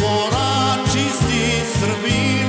Mora čisti Srbin